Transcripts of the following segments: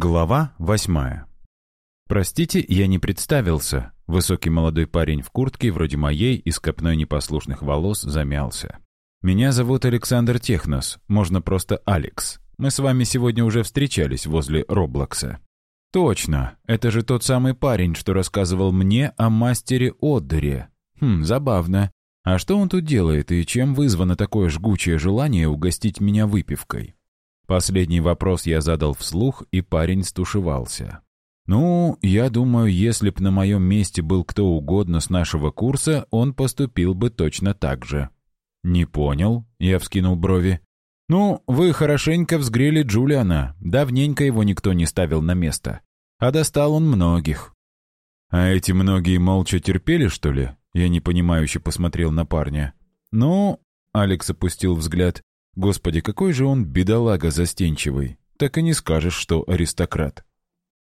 Глава восьмая. «Простите, я не представился». Высокий молодой парень в куртке, вроде моей, и с копной непослушных волос, замялся. «Меня зовут Александр Технос, можно просто Алекс. Мы с вами сегодня уже встречались возле Роблокса». «Точно, это же тот самый парень, что рассказывал мне о мастере Оддере. Хм, забавно. А что он тут делает и чем вызвано такое жгучее желание угостить меня выпивкой?» Последний вопрос я задал вслух, и парень стушевался. «Ну, я думаю, если б на моем месте был кто угодно с нашего курса, он поступил бы точно так же». «Не понял», — я вскинул брови. «Ну, вы хорошенько взгрели Джулиана. Давненько его никто не ставил на место. А достал он многих». «А эти многие молча терпели, что ли?» Я непонимающе посмотрел на парня. «Ну...» — Алекс опустил взгляд. Господи, какой же он бедолага застенчивый. Так и не скажешь, что аристократ.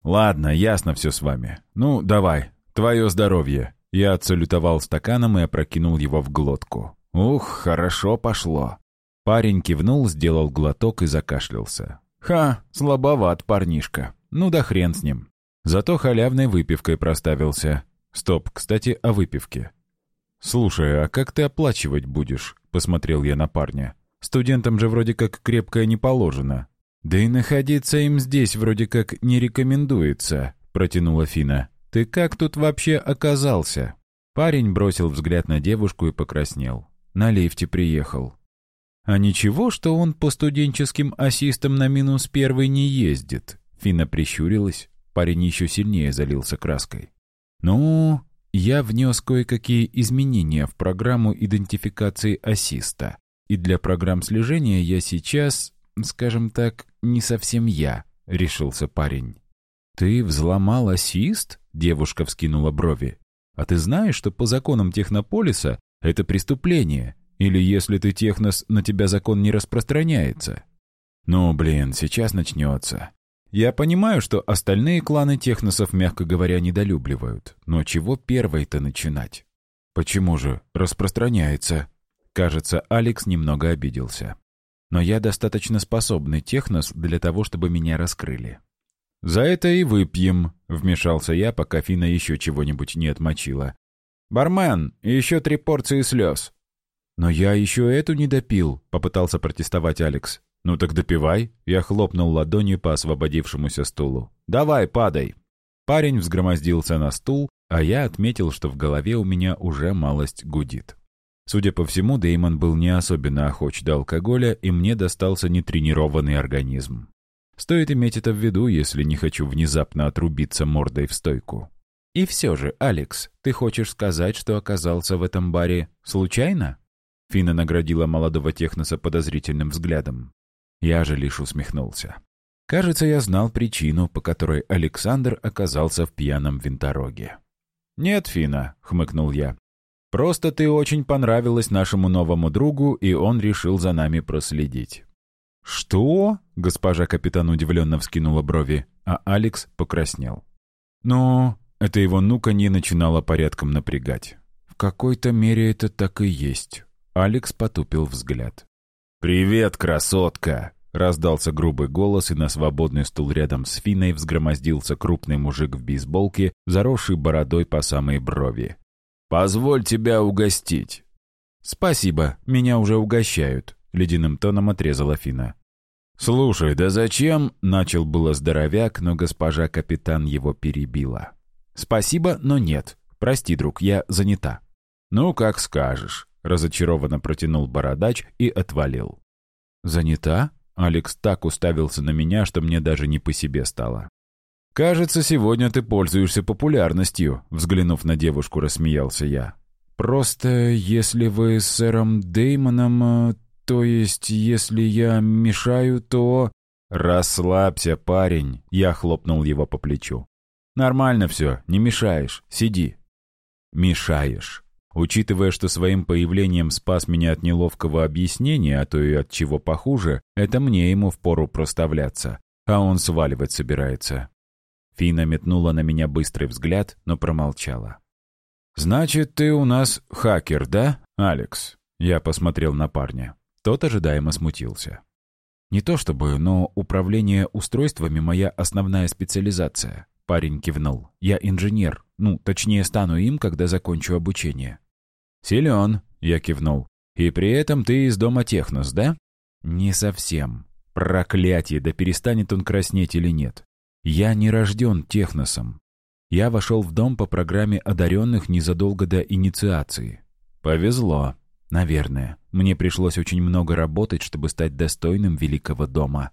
Ладно, ясно все с вами. Ну, давай, твое здоровье. Я отсалютовал стаканом и опрокинул его в глотку. Ух, хорошо пошло. Парень кивнул, сделал глоток и закашлялся. Ха, слабоват парнишка. Ну да хрен с ним. Зато халявной выпивкой проставился. Стоп, кстати, о выпивке. «Слушай, а как ты оплачивать будешь?» — посмотрел я на парня. Студентам же вроде как крепкое не положено. Да и находиться им здесь вроде как не рекомендуется, протянула Фина. Ты как тут вообще оказался? Парень бросил взгляд на девушку и покраснел. На лифте приехал. А ничего, что он по студенческим ассистам на минус первый не ездит. Фина прищурилась. Парень еще сильнее залился краской. «Ну, я внес кое-какие изменения в программу идентификации ассиста. И для программ слежения я сейчас, скажем так, не совсем я, решился парень. Ты взломал ассист? Девушка вскинула брови. А ты знаешь, что по законам Технополиса это преступление? Или если ты технос, на тебя закон не распространяется? Ну, блин, сейчас начнется. Я понимаю, что остальные кланы техносов, мягко говоря, недолюбливают. Но чего первой-то начинать? Почему же распространяется? Кажется, Алекс немного обиделся. Но я достаточно способный технос для того, чтобы меня раскрыли. «За это и выпьем», — вмешался я, пока Фина еще чего-нибудь не отмочила. «Бармен, еще три порции слез». «Но я еще эту не допил», — попытался протестовать Алекс. «Ну так допивай», — я хлопнул ладонью по освободившемуся стулу. «Давай, падай». Парень взгромоздился на стул, а я отметил, что в голове у меня уже малость гудит. Судя по всему, Деймон был не особенно охоч до алкоголя, и мне достался нетренированный организм. Стоит иметь это в виду, если не хочу внезапно отрубиться мордой в стойку. И все же, Алекс, ты хочешь сказать, что оказался в этом баре случайно? Фина наградила молодого техноса подозрительным взглядом. Я же лишь усмехнулся. Кажется, я знал причину, по которой Александр оказался в пьяном винтороге. «Нет, Фина», — хмыкнул я, Просто ты очень понравилась нашему новому другу, и он решил за нами проследить». «Что?» — госпожа капитан удивленно вскинула брови, а Алекс покраснел. Но это его ну-ка не начинало порядком напрягать. В какой-то мере это так и есть. Алекс потупил взгляд. «Привет, красотка!» — раздался грубый голос, и на свободный стул рядом с Финой взгромоздился крупный мужик в бейсболке, заросший бородой по самой брови. «Позволь тебя угостить». «Спасибо, меня уже угощают», — ледяным тоном отрезала Фина. «Слушай, да зачем?» — начал было здоровяк, но госпожа капитан его перебила. «Спасибо, но нет. Прости, друг, я занята». «Ну, как скажешь», — разочарованно протянул бородач и отвалил. «Занята?» Алекс так уставился на меня, что мне даже не по себе стало. «Кажется, сегодня ты пользуешься популярностью», — взглянув на девушку, рассмеялся я. «Просто если вы с сэром Деймоном, э, то есть если я мешаю, то...» «Расслабься, парень», — я хлопнул его по плечу. «Нормально все, не мешаешь, сиди». «Мешаешь». Учитывая, что своим появлением спас меня от неловкого объяснения, а то и от чего похуже, это мне ему впору проставляться, а он сваливать собирается. Фина метнула на меня быстрый взгляд, но промолчала. «Значит, ты у нас хакер, да, Алекс?» Я посмотрел на парня. Тот ожидаемо смутился. «Не то чтобы, но управление устройствами — моя основная специализация». Парень кивнул. «Я инженер. Ну, точнее, стану им, когда закончу обучение». «Силен», — я кивнул. «И при этом ты из дома Технос, да?» «Не совсем. Проклятие, да перестанет он краснеть или нет. Я не рожден Техносом. Я вошел в дом по программе одаренных незадолго до инициации. Повезло. Наверное. Мне пришлось очень много работать, чтобы стать достойным великого дома.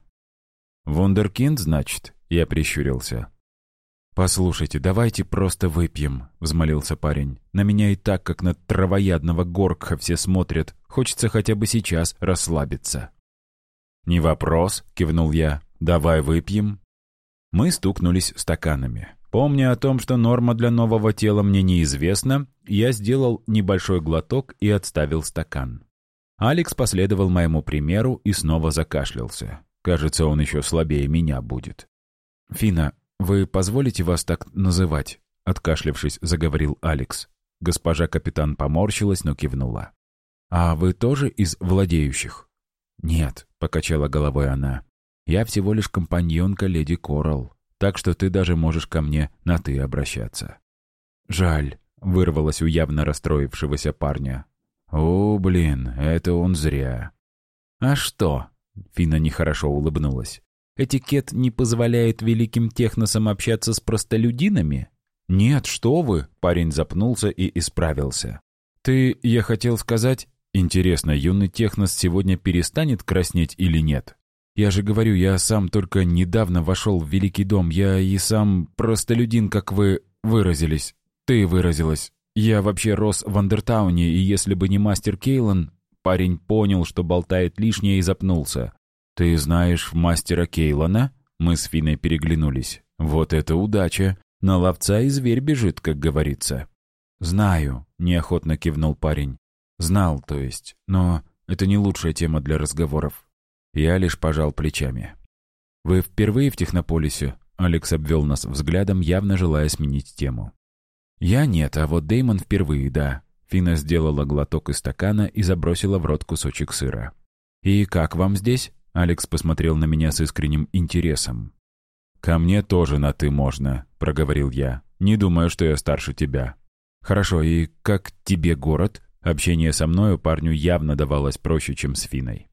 «Вундеркинд, значит?» — я прищурился. «Послушайте, давайте просто выпьем», — взмолился парень. «На меня и так, как на травоядного горкха все смотрят. Хочется хотя бы сейчас расслабиться». «Не вопрос», — кивнул я. «Давай выпьем». Мы стукнулись стаканами. Помня о том, что норма для нового тела мне неизвестна, я сделал небольшой глоток и отставил стакан. Алекс последовал моему примеру и снова закашлялся. Кажется, он еще слабее меня будет. «Фина, вы позволите вас так называть?» Откашлявшись, заговорил Алекс. Госпожа капитан поморщилась, но кивнула. «А вы тоже из владеющих?» «Нет», — покачала головой она. «Я всего лишь компаньонка леди Коралл так что ты даже можешь ко мне на «ты» обращаться». «Жаль», — вырвалось у явно расстроившегося парня. «О, блин, это он зря». «А что?» — Фина нехорошо улыбнулась. «Этикет не позволяет великим техносам общаться с простолюдинами?» «Нет, что вы!» — парень запнулся и исправился. «Ты, я хотел сказать...» «Интересно, юный технос сегодня перестанет краснеть или нет?» Я же говорю, я сам только недавно вошел в Великий дом. Я и сам простолюдин, как вы выразились. Ты выразилась. Я вообще рос в Андертауне, и если бы не мастер Кейлан... Парень понял, что болтает лишнее, и запнулся. «Ты знаешь мастера Кейлана?» Мы с Финой переглянулись. «Вот это удача! На ловца и зверь бежит, как говорится». «Знаю», — неохотно кивнул парень. «Знал, то есть. Но это не лучшая тема для разговоров. Я лишь пожал плечами. «Вы впервые в Технополисе?» Алекс обвел нас взглядом, явно желая сменить тему. «Я нет, а вот Деймон впервые, да». Фина сделала глоток из стакана и забросила в рот кусочек сыра. «И как вам здесь?» Алекс посмотрел на меня с искренним интересом. «Ко мне тоже на «ты» можно», — проговорил я. «Не думаю, что я старше тебя». «Хорошо, и как тебе город?» Общение со мною парню явно давалось проще, чем с Финой.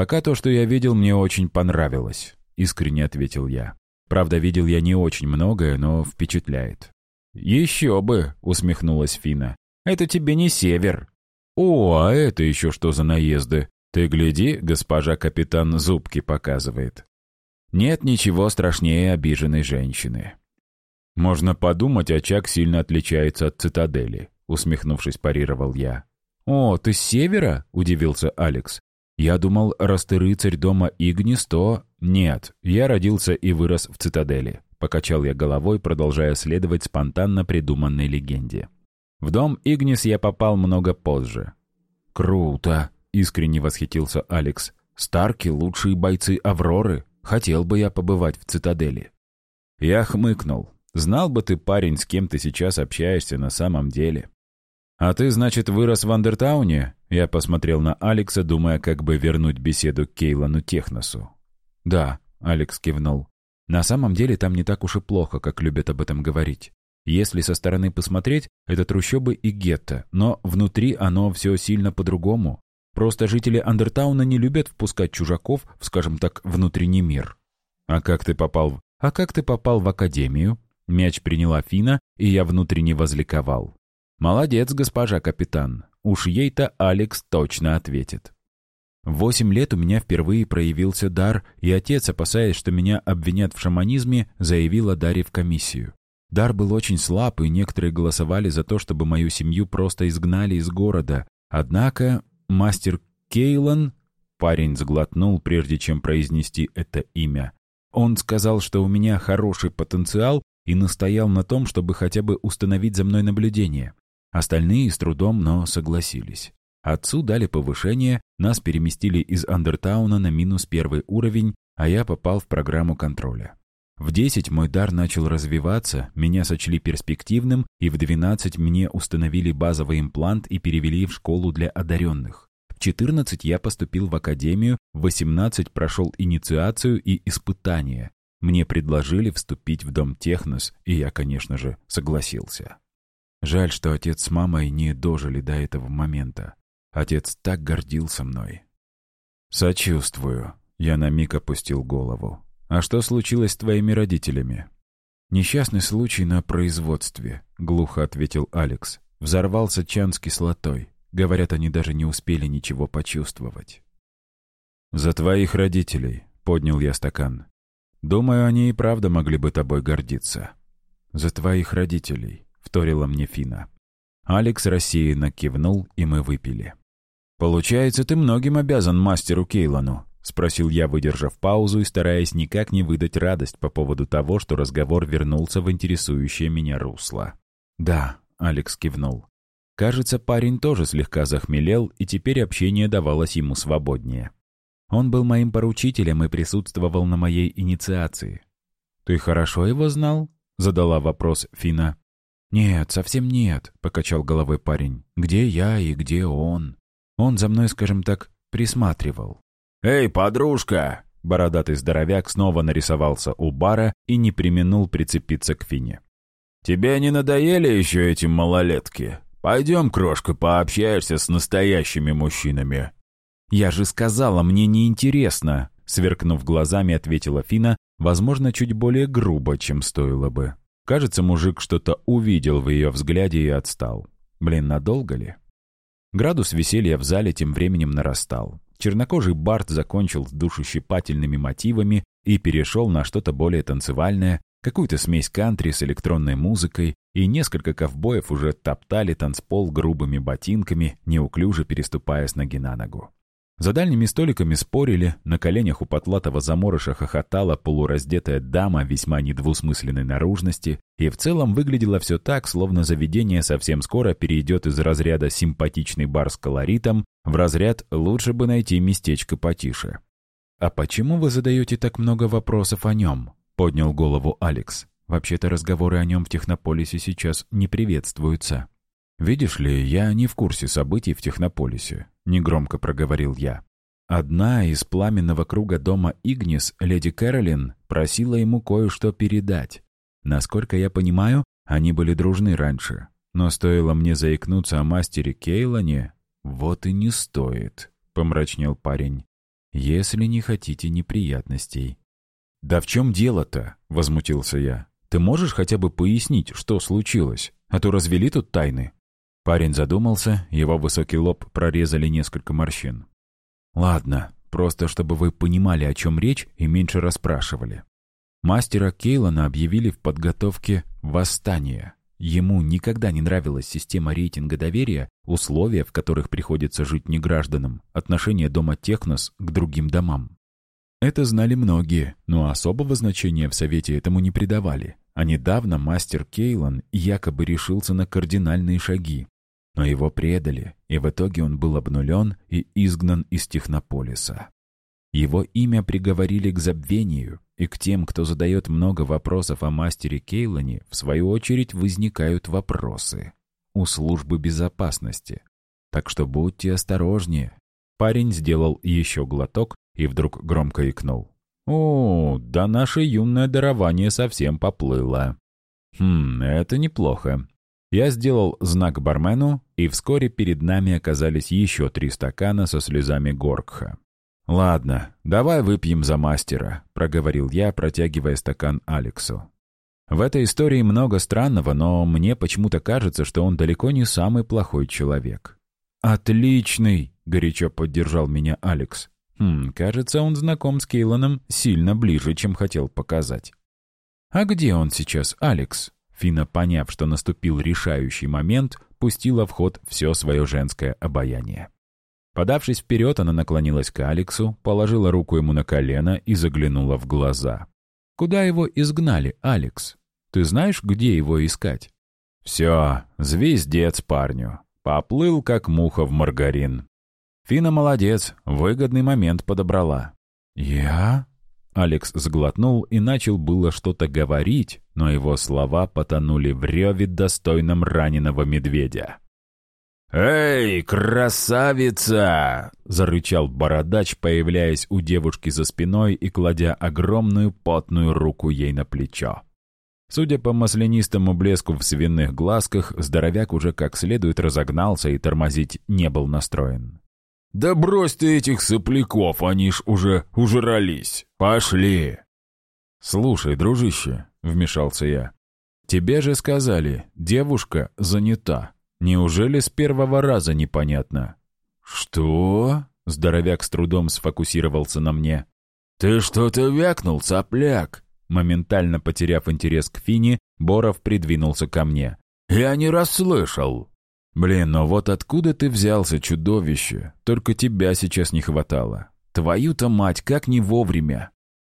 «Пока то, что я видел, мне очень понравилось», — искренне ответил я. «Правда, видел я не очень многое, но впечатляет». «Еще бы!» — усмехнулась Фина. «Это тебе не север». «О, а это еще что за наезды? Ты гляди, госпожа капитан зубки показывает». Нет ничего страшнее обиженной женщины. «Можно подумать, очаг сильно отличается от цитадели», — усмехнувшись, парировал я. «О, ты с севера?» — удивился Алекс. Я думал, раз ты рыцарь дома Игнис, то... Нет, я родился и вырос в цитадели. Покачал я головой, продолжая следовать спонтанно придуманной легенде. В дом Игнис я попал много позже. «Круто!» — искренне восхитился Алекс. «Старки — лучшие бойцы Авроры. Хотел бы я побывать в цитадели». Я хмыкнул. «Знал бы ты, парень, с кем ты сейчас общаешься на самом деле». «А ты, значит, вырос в Андертауне?» Я посмотрел на Алекса, думая, как бы вернуть беседу к Кейлану Техносу. «Да», — Алекс кивнул. «На самом деле там не так уж и плохо, как любят об этом говорить. Если со стороны посмотреть, это трущобы и гетто, но внутри оно все сильно по-другому. Просто жители Андертауна не любят впускать чужаков в, скажем так, внутренний мир. А как ты попал в... А как ты попал в академию? Мяч приняла Фина, и я внутренне возликовал. «Молодец, госпожа капитан. Уж ей-то Алекс точно ответит». Восемь лет у меня впервые проявился дар, и отец, опасаясь, что меня обвинят в шаманизме, заявил о даре в комиссию. Дар был очень слаб, и некоторые голосовали за то, чтобы мою семью просто изгнали из города. Однако мастер Кейлан... Парень сглотнул, прежде чем произнести это имя. Он сказал, что у меня хороший потенциал, и настоял на том, чтобы хотя бы установить за мной наблюдение. Остальные с трудом, но согласились. Отцу дали повышение, нас переместили из Андертауна на минус первый уровень, а я попал в программу контроля. В 10 мой дар начал развиваться, меня сочли перспективным, и в 12 мне установили базовый имплант и перевели в школу для одаренных. В 14 я поступил в академию, в 18 прошел инициацию и испытания. Мне предложили вступить в дом Технос, и я, конечно же, согласился. Жаль, что отец с мамой не дожили до этого момента. Отец так гордился мной. «Сочувствую», — я на миг опустил голову. «А что случилось с твоими родителями?» «Несчастный случай на производстве», — глухо ответил Алекс. «Взорвался чан с кислотой. Говорят, они даже не успели ничего почувствовать». «За твоих родителей», — поднял я стакан. «Думаю, они и правда могли бы тобой гордиться». «За твоих родителей», — вторила мне Фина. Алекс рассеянно кивнул, и мы выпили. «Получается, ты многим обязан мастеру Кейлану», — спросил я, выдержав паузу и стараясь никак не выдать радость по поводу того, что разговор вернулся в интересующее меня русло. «Да», — Алекс кивнул. Кажется, парень тоже слегка захмелел, и теперь общение давалось ему свободнее. Он был моим поручителем и присутствовал на моей инициации. «Ты хорошо его знал?» — задала вопрос Фина. «Нет, совсем нет», — покачал головой парень. «Где я и где он?» Он за мной, скажем так, присматривал. «Эй, подружка!» Бородатый здоровяк снова нарисовался у бара и не применул прицепиться к Фине. «Тебе не надоели еще эти малолетки? Пойдем, крошка, пообщаешься с настоящими мужчинами». «Я же сказала, мне неинтересно», — сверкнув глазами, ответила Фина, возможно, чуть более грубо, чем стоило бы. Кажется, мужик что-то увидел в ее взгляде и отстал. Блин, надолго ли? Градус веселья в зале тем временем нарастал. Чернокожий Барт закончил с душещипательными мотивами и перешел на что-то более танцевальное, какую-то смесь кантри с электронной музыкой, и несколько ковбоев уже топтали танцпол грубыми ботинками, неуклюже переступая с ноги на ногу. За дальними столиками спорили, на коленях у потлатого заморыша хохотала полураздетая дама весьма недвусмысленной наружности, и в целом выглядело все так, словно заведение совсем скоро перейдет из разряда «симпатичный бар с колоритом» в разряд «лучше бы найти местечко потише». «А почему вы задаете так много вопросов о нем?» — поднял голову Алекс. «Вообще-то разговоры о нем в Технополисе сейчас не приветствуются». «Видишь ли, я не в курсе событий в Технополисе», — негромко проговорил я. Одна из пламенного круга дома Игнис, леди Кэролин, просила ему кое-что передать. Насколько я понимаю, они были дружны раньше. Но стоило мне заикнуться о мастере Кейлоне, вот и не стоит, — помрачнел парень. Если не хотите неприятностей. «Да в чем дело-то?» — возмутился я. «Ты можешь хотя бы пояснить, что случилось? А то развели тут тайны». Парень задумался, его высокий лоб прорезали несколько морщин. «Ладно, просто чтобы вы понимали, о чем речь, и меньше расспрашивали. Мастера Кейлана объявили в подготовке «Восстание». Ему никогда не нравилась система рейтинга доверия, условия, в которых приходится жить негражданам, отношение дома Технос к другим домам. Это знали многие, но особого значения в Совете этому не придавали. А недавно мастер Кейлан якобы решился на кардинальные шаги. Но его предали, и в итоге он был обнулен и изгнан из Технополиса. Его имя приговорили к забвению, и к тем, кто задает много вопросов о мастере Кейлане, в свою очередь возникают вопросы. У службы безопасности. Так что будьте осторожнее. Парень сделал еще глоток и вдруг громко икнул. «О, да наше юное дарование совсем поплыло». «Хм, это неплохо». Я сделал знак бармену, и вскоре перед нами оказались еще три стакана со слезами Горкха. «Ладно, давай выпьем за мастера», — проговорил я, протягивая стакан Алексу. В этой истории много странного, но мне почему-то кажется, что он далеко не самый плохой человек. «Отличный!» — горячо поддержал меня Алекс. Хм, кажется, он знаком с Кейланом сильно ближе, чем хотел показать. «А где он сейчас, Алекс?» Фина, поняв, что наступил решающий момент, пустила в ход все свое женское обаяние. Подавшись вперед, она наклонилась к Алексу, положила руку ему на колено и заглянула в глаза. «Куда его изгнали, Алекс? Ты знаешь, где его искать?» «Все, звездец парню. Поплыл, как муха в маргарин. Фина молодец, выгодный момент подобрала. «Я?» Алекс сглотнул и начал было что-то говорить, но его слова потонули в реве достойном раненого медведя. «Эй, красавица!» — зарычал бородач, появляясь у девушки за спиной и кладя огромную потную руку ей на плечо. Судя по маслянистому блеску в свиных глазках, здоровяк уже как следует разогнался и тормозить не был настроен. «Да брось ты этих сопляков, они ж уже ужрались. Пошли!» «Слушай, дружище», — вмешался я, — «тебе же сказали, девушка занята. Неужели с первого раза непонятно?» «Что?» — здоровяк с трудом сфокусировался на мне. «Ты что-то вякнул, сопляк!» Моментально потеряв интерес к Фине, Боров придвинулся ко мне. «Я не расслышал!» «Блин, но вот откуда ты взялся, чудовище? Только тебя сейчас не хватало. Твою-то мать, как не вовремя!»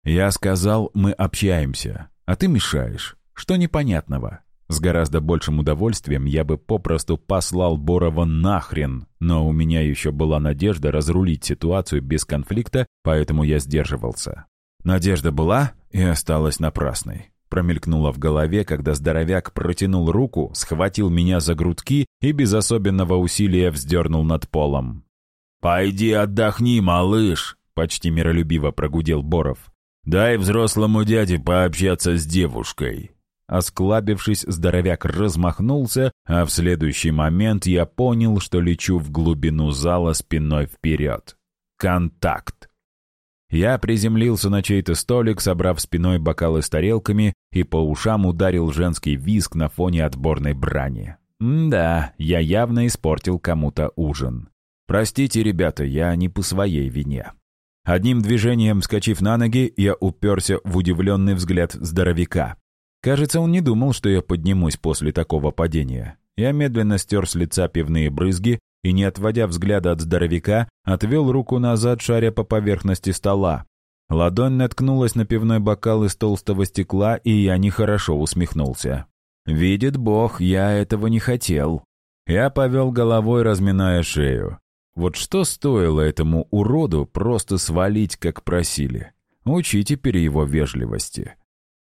Я сказал, мы общаемся, а ты мешаешь. Что непонятного? С гораздо большим удовольствием я бы попросту послал Борова нахрен, но у меня еще была надежда разрулить ситуацию без конфликта, поэтому я сдерживался. Надежда была и осталась напрасной. Промелькнуло в голове, когда здоровяк протянул руку, схватил меня за грудки и без особенного усилия вздернул над полом. «Пойди отдохни, малыш!» — почти миролюбиво прогудел Боров. «Дай взрослому дяде пообщаться с девушкой». Осклабившись, здоровяк размахнулся, а в следующий момент я понял, что лечу в глубину зала спиной вперед. Контакт. Я приземлился на чей-то столик, собрав спиной бокалы с тарелками, и по ушам ударил женский визг на фоне отборной брани. Да, я явно испортил кому-то ужин. Простите, ребята, я не по своей вине. Одним движением, вскочив на ноги, я уперся в удивленный взгляд здоровяка. Кажется, он не думал, что я поднимусь после такого падения. Я медленно стер с лица пивные брызги и, не отводя взгляда от здоровяка, отвел руку назад, шаря по поверхности стола. Ладонь наткнулась на пивной бокал из толстого стекла, и я нехорошо усмехнулся. «Видит Бог, я этого не хотел». Я повел головой, разминая шею. Вот что стоило этому уроду просто свалить, как просили? Учи теперь его вежливости.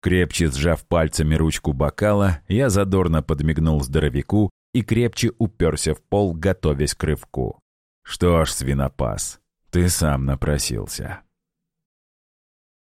Крепче сжав пальцами ручку бокала, я задорно подмигнул здоровяку и крепче уперся в пол, готовясь к рывку. Что ж, свинопас, ты сам напросился.